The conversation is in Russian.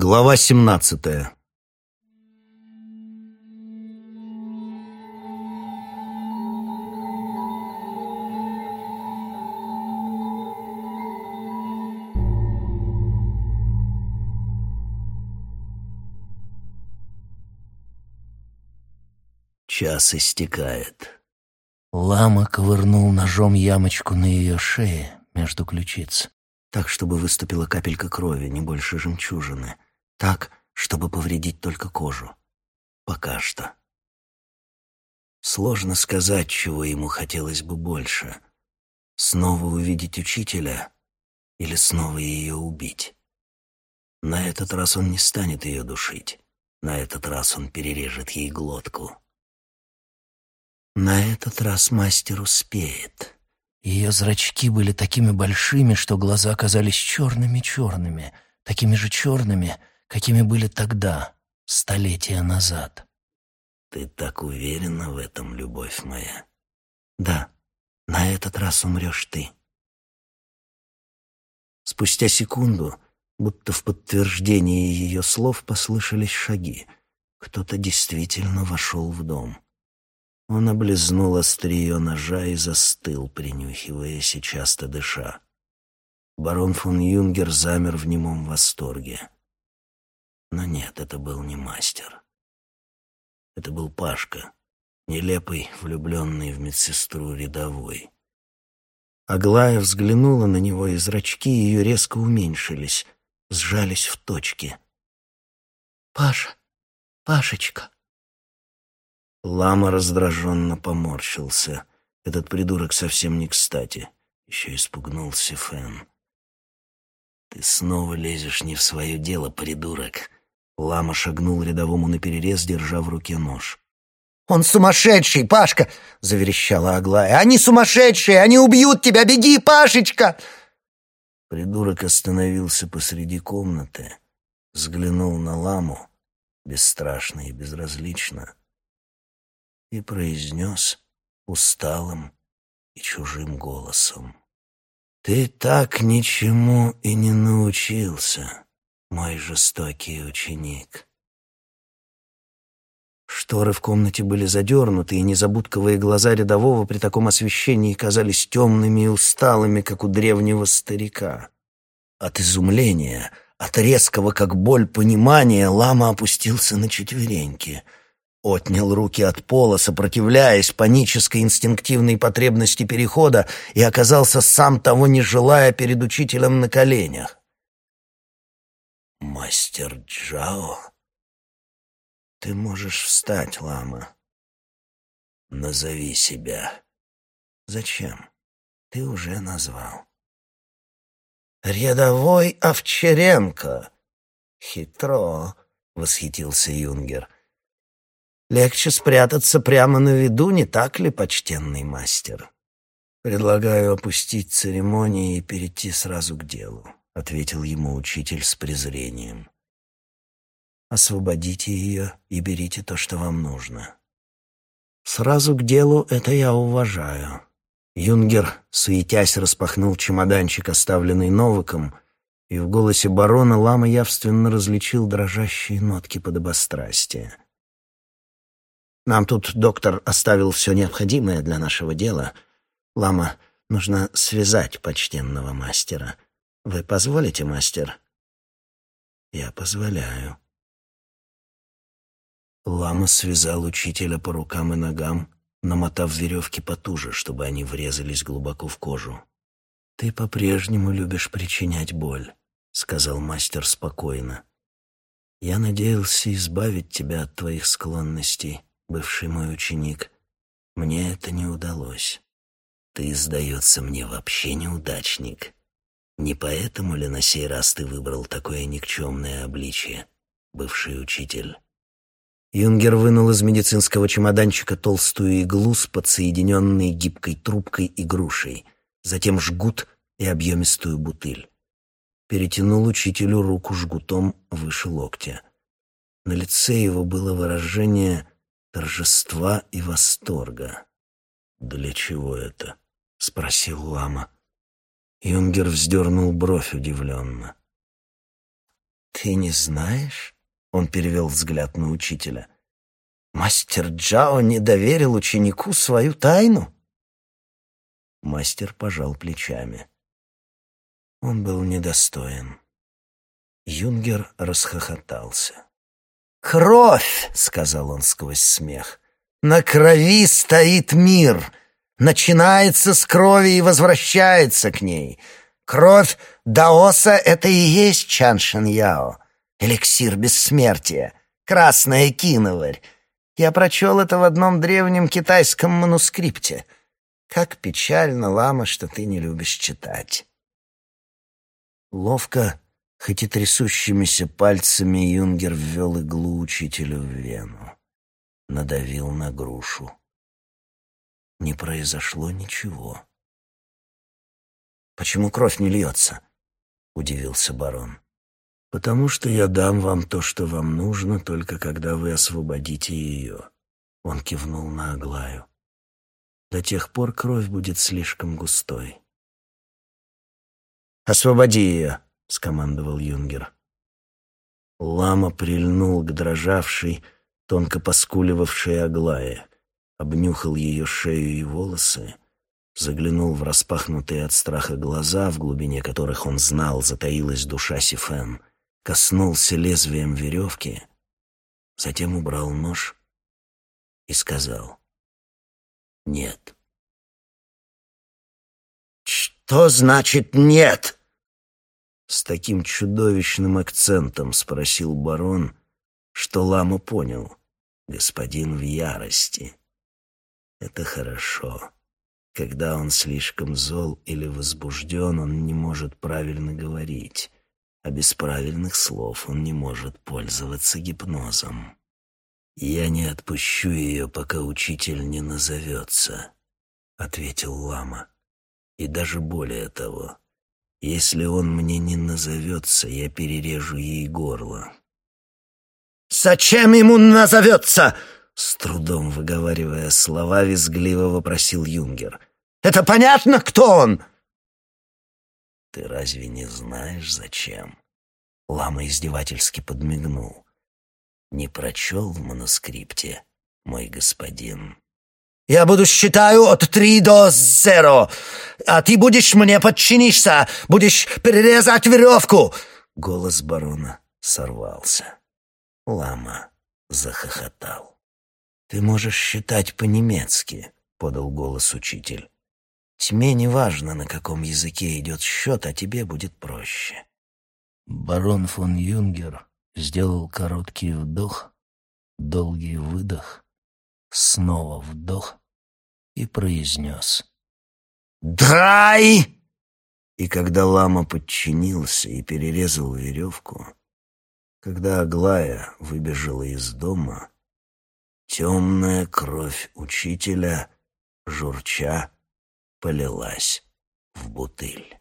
Глава семнадцатая Час истекает. Лама ковырнул ножом ямочку на ее шее между ключиц. Так, чтобы выступила капелька крови, не больше жемчужины. Так, чтобы повредить только кожу. Пока что. Сложно сказать, чего ему хотелось бы больше. Снова увидеть учителя или снова ее убить. На этот раз он не станет ее душить. На этот раз он перережет ей глотку. На этот раз мастер успеет. Ее зрачки были такими большими, что глаза казались черными-черными, такими же черными, какими были тогда, столетия назад. «Ты так уверена в этом, любовь моя?» «Да, на этот раз умрешь ты». Спустя секунду, будто в подтверждение ее слов, послышались шаги. Кто-то действительно вошел в дом. Он облизнул острие ножа и застыл, принюхиваясь часто дыша. Барон фон Юнгер замер в немом восторге. Но нет, это был не мастер. Это был Пашка, нелепый, влюбленный в медсестру рядовой. Аглая взглянула на него, и зрачки ее резко уменьшились, сжались в точке. «Паша, Пашечка!» Лама раздраженно поморщился. Этот придурок совсем не кстати. Еще испугнулся Фэн. «Ты снова лезешь не в свое дело, придурок!» Лама шагнул рядовому наперерез, держа в руке нож. «Он сумасшедший, Пашка!» — заверещала Аглая. «Они сумасшедшие! Они убьют тебя! Беги, Пашечка!» Придурок остановился посреди комнаты, взглянул на ламу, бесстрашно и безразлично, и произнес усталым и чужим голосом. «Ты так ничему и не научился, мой жестокий ученик». Шторы в комнате были задернуты, и незабудковые глаза рядового при таком освещении казались темными и усталыми, как у древнего старика. От изумления, от резкого, как боль, понимания, лама опустился на четвереньки — отнял руки от пола, сопротивляясь панической инстинктивной потребности перехода, и оказался сам того не желая перед учителем на коленях. «Мастер Джао, ты можешь встать, лама. Назови себя. Зачем? Ты уже назвал». «Рядовой Овчаренко!» «Хитро!» — восхитился Юнгер — Легче спрятаться прямо на виду, не так ли, почтенный мастер? Предлагаю опустить церемонии и перейти сразу к делу, ответил ему учитель с презрением. Освободите ее и берите то, что вам нужно. Сразу к делу это я уважаю. Юнгер, суетясь, распахнул чемоданчик, оставленный Новиком, и в голосе барона Лама явственно различил дрожащие нотки подобострастия. Нам тут доктор оставил все необходимое для нашего дела. Лама, нужно связать почтенного мастера. Вы позволите, мастер? Я позволяю. Лама связал учителя по рукам и ногам, намотав веревки потуже, чтобы они врезались глубоко в кожу. «Ты по-прежнему любишь причинять боль», — сказал мастер спокойно. «Я надеялся избавить тебя от твоих склонностей, бывший мой ученик, мне это не удалось. Ты, сдается мне, вообще неудачник. Не поэтому ли на сей раз ты выбрал такое никчемное обличие, бывший учитель?» Юнгер вынул из медицинского чемоданчика толстую иглу с подсоединенной гибкой трубкой и грушей, затем жгут и объемистую бутыль. Перетянул учителю руку жгутом выше локтя. На лице его было выражение торжества и восторга. «Для чего это?» — спросил лама. Юнгер вздернул бровь удивленно. «Ты не знаешь?» — он перевел взгляд на учителя. «Мастер Джао не доверил ученику свою тайну?» Мастер пожал плечами. Он был недостоин. Юнгер расхохотался. «Кровь!» — сказал он сквозь смех. «На крови стоит мир. Начинается с крови и возвращается к ней. Кровь Даоса — это и есть Чан Шэн Яо, эликсир бессмертия, красная киноварь. Я прочел это в одном древнем китайском манускрипте. Как печально, лама, что ты не любишь читать». Ловко Хоть и трясущимися пальцами Юнгер ввел иглу учителю в вену. Надавил на грушу. Не произошло ничего. «Почему кровь не льется?» — удивился барон. «Потому что я дам вам то, что вам нужно, только когда вы освободите ее». Он кивнул на Аглаю. «До тех пор кровь будет слишком густой». «Освободи ее!» — скомандовал Юнгер. Лама прильнул к дрожавшей, тонко поскуливавшей Аглае, обнюхал ее шею и волосы, заглянул в распахнутые от страха глаза, в глубине которых он знал, затаилась душа Сифен, коснулся лезвием веревки, затем убрал нож и сказал «Нет». «Что значит «нет»?» С таким чудовищным акцентом спросил барон, что лама понял. Господин в ярости. Это хорошо. Когда он слишком зол или возбужден, он не может правильно говорить, а без правильных слов он не может пользоваться гипнозом. «Я не отпущу ее, пока учитель не назовется», — ответил лама. «И даже более того, если он мне не назовется, я перережу ей горло. «Зачем ему назовется?» С трудом выговаривая слова, визгливо вопросил Юнгер. «Это понятно, кто он?» «Ты разве не знаешь, зачем?» Лама издевательски подмигнул. «Не прочел в манускрипте, мой господин?» Я буду считаю от три до зеро, а ты будешь мне подчинишься, будешь перерезать веревку!» Голос барона сорвался. Лама захохотал. «Ты можешь считать по-немецки», — подал голос учитель. «Тьме не важно, на каком языке идет счет, а тебе будет проще». Барон фон Юнгер сделал короткий вдох, долгий выдох, снова вдох и произнес «Драй!» И когда лама подчинился и перерезал веревку, когда Аглая выбежала из дома, темная кровь учителя, журча, полилась в бутыль.